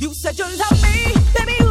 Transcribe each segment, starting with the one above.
You said you love me, baby.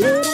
Woo!